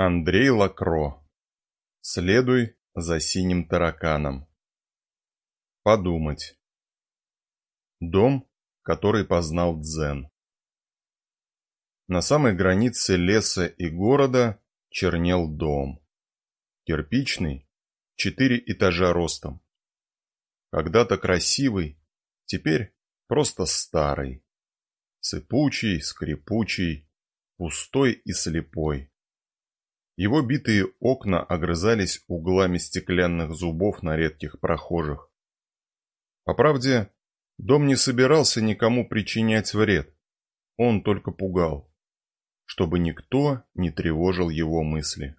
Андрей Лакро. Следуй за синим тараканом. Подумать. Дом, который познал дзен. На самой границе леса и города чернел дом. Кирпичный, четыре этажа ростом. Когда-то красивый, теперь просто старый. Сыпучий, скрипучий, пустой и слепой. Его битые окна огрызались углами стеклянных зубов на редких прохожих. По правде, дом не собирался никому причинять вред. Он только пугал, чтобы никто не тревожил его мысли.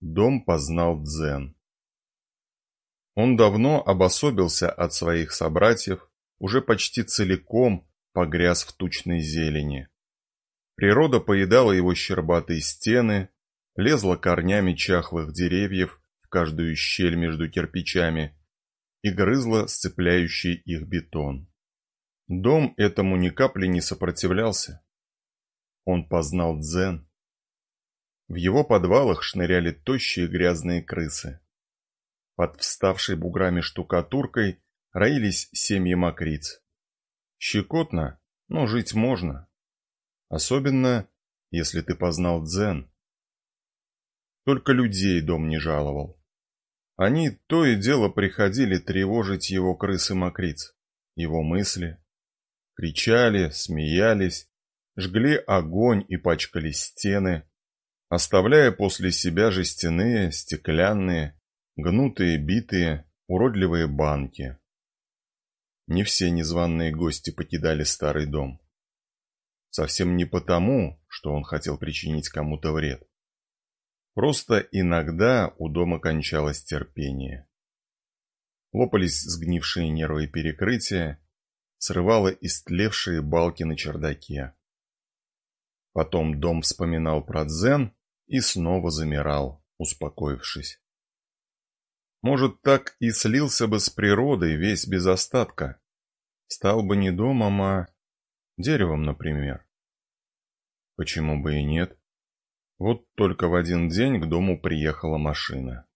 Дом познал дзен. Он давно обособился от своих собратьев, уже почти целиком погряз в тучной зелени. Природа поедала его щербатые стены, лезла корнями чахлых деревьев в каждую щель между кирпичами и грызла сцепляющий их бетон. Дом этому ни капли не сопротивлялся. Он познал дзен. В его подвалах шныряли тощие грязные крысы. Под вставшей буграми штукатуркой роились семьи мокриц. Щекотно, но жить можно. Особенно, если ты познал дзен. Только людей дом не жаловал. Они то и дело приходили тревожить его крысы-мокриц, его мысли. Кричали, смеялись, жгли огонь и пачкали стены, оставляя после себя жестяные, стеклянные, гнутые, битые, уродливые банки. Не все незваные гости покидали старый дом. Совсем не потому, что он хотел причинить кому-то вред. Просто иногда у дома кончалось терпение. Лопались сгнившие нервы перекрытия, срывало истлевшие балки на чердаке. Потом дом вспоминал про дзен и снова замирал, успокоившись. Может, так и слился бы с природой весь без остатка. Стал бы не домом, а деревом, например. Почему бы и нет? Вот только в один день к дому приехала машина.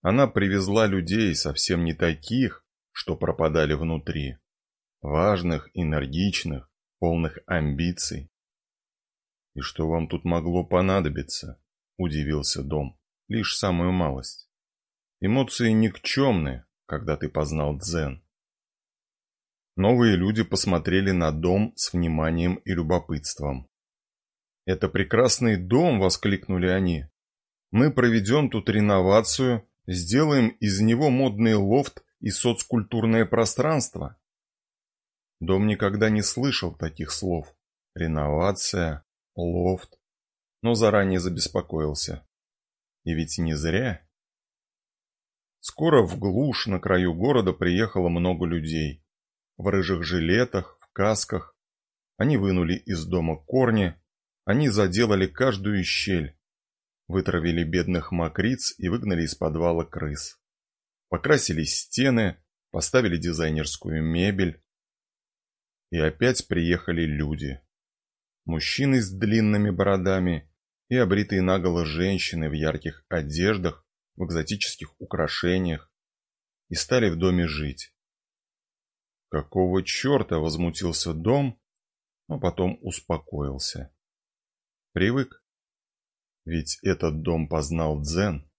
Она привезла людей совсем не таких, что пропадали внутри. Важных, энергичных, полных амбиций. «И что вам тут могло понадобиться?» – удивился дом. «Лишь самую малость. Эмоции никчемны, когда ты познал дзен». Новые люди посмотрели на дом с вниманием и любопытством. «Это прекрасный дом!» — воскликнули они. «Мы проведем тут реновацию, сделаем из него модный лофт и соцкультурное пространство». Дом никогда не слышал таких слов. Реновация, лофт. Но заранее забеспокоился. И ведь не зря. Скоро в глушь на краю города приехало много людей. В рыжих жилетах, в касках. Они вынули из дома корни, они заделали каждую щель, вытравили бедных мокриц и выгнали из подвала крыс. Покрасили стены, поставили дизайнерскую мебель. И опять приехали люди. Мужчины с длинными бородами и обритые наголо женщины в ярких одеждах, в экзотических украшениях. И стали в доме жить. Какого черта возмутился дом, но потом успокоился. Привык. Ведь этот дом познал дзен.